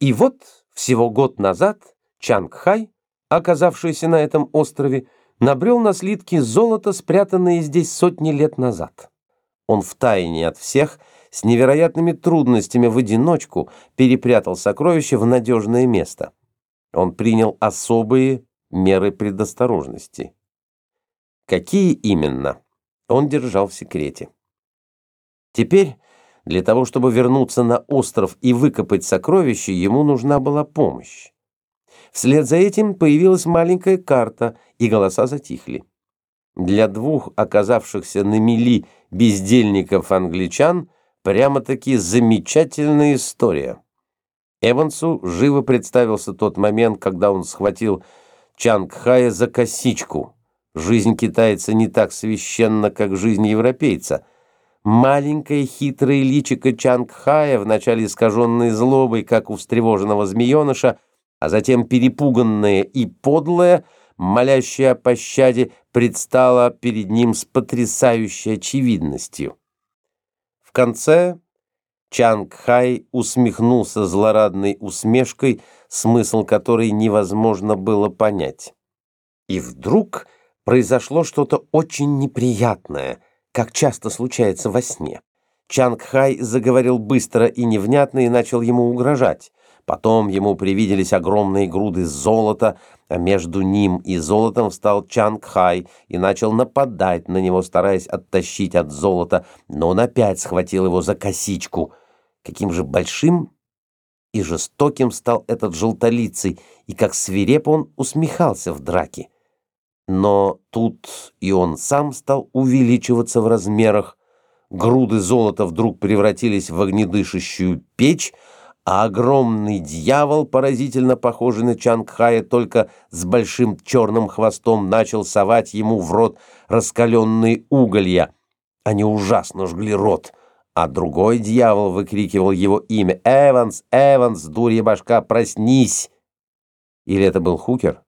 И вот всего год назад Чангхай, оказавшийся на этом острове, набрел на слитки золота, спрятанные здесь сотни лет назад. Он втайне от всех, с невероятными трудностями в одиночку, перепрятал сокровища в надежное место. Он принял особые меры предосторожности. Какие именно, он держал в секрете. Теперь, для того, чтобы вернуться на остров и выкопать сокровища, ему нужна была помощь. Вслед за этим появилась маленькая карта, и голоса затихли. Для двух оказавшихся на мели бездельников-англичан прямо-таки замечательная история. Эвансу живо представился тот момент, когда он схватил Чангхая за косичку. Жизнь китайца не так священна, как жизнь европейца. Маленькое хитрое личико Чангхая, вначале искаженное злобой, как у встревоженного змееныша, а затем перепуганное и подлое, молящее о пощаде, предстало перед ним с потрясающей очевидностью. В конце Чанг Хай усмехнулся злорадной усмешкой, смысл которой невозможно было понять. И вдруг произошло что-то очень неприятное, как часто случается во сне. Чанг Хай заговорил быстро и невнятно и начал ему угрожать. Потом ему привиделись огромные груды золота, а между ним и золотом встал Чанг Хай и начал нападать на него, стараясь оттащить от золота, но он опять схватил его за косичку. Каким же большим и жестоким стал этот желтолицый, и как свирепо он усмехался в драке. Но тут и он сам стал увеличиваться в размерах. Груды золота вдруг превратились в огнедышащую печь, а огромный дьявол, поразительно похожий на Чангхая, только с большим черным хвостом начал совать ему в рот раскаленные уголья. Они ужасно жгли рот, а другой дьявол выкрикивал его имя «Эванс! Эванс! Дурья башка, проснись!» Или это был Хукер?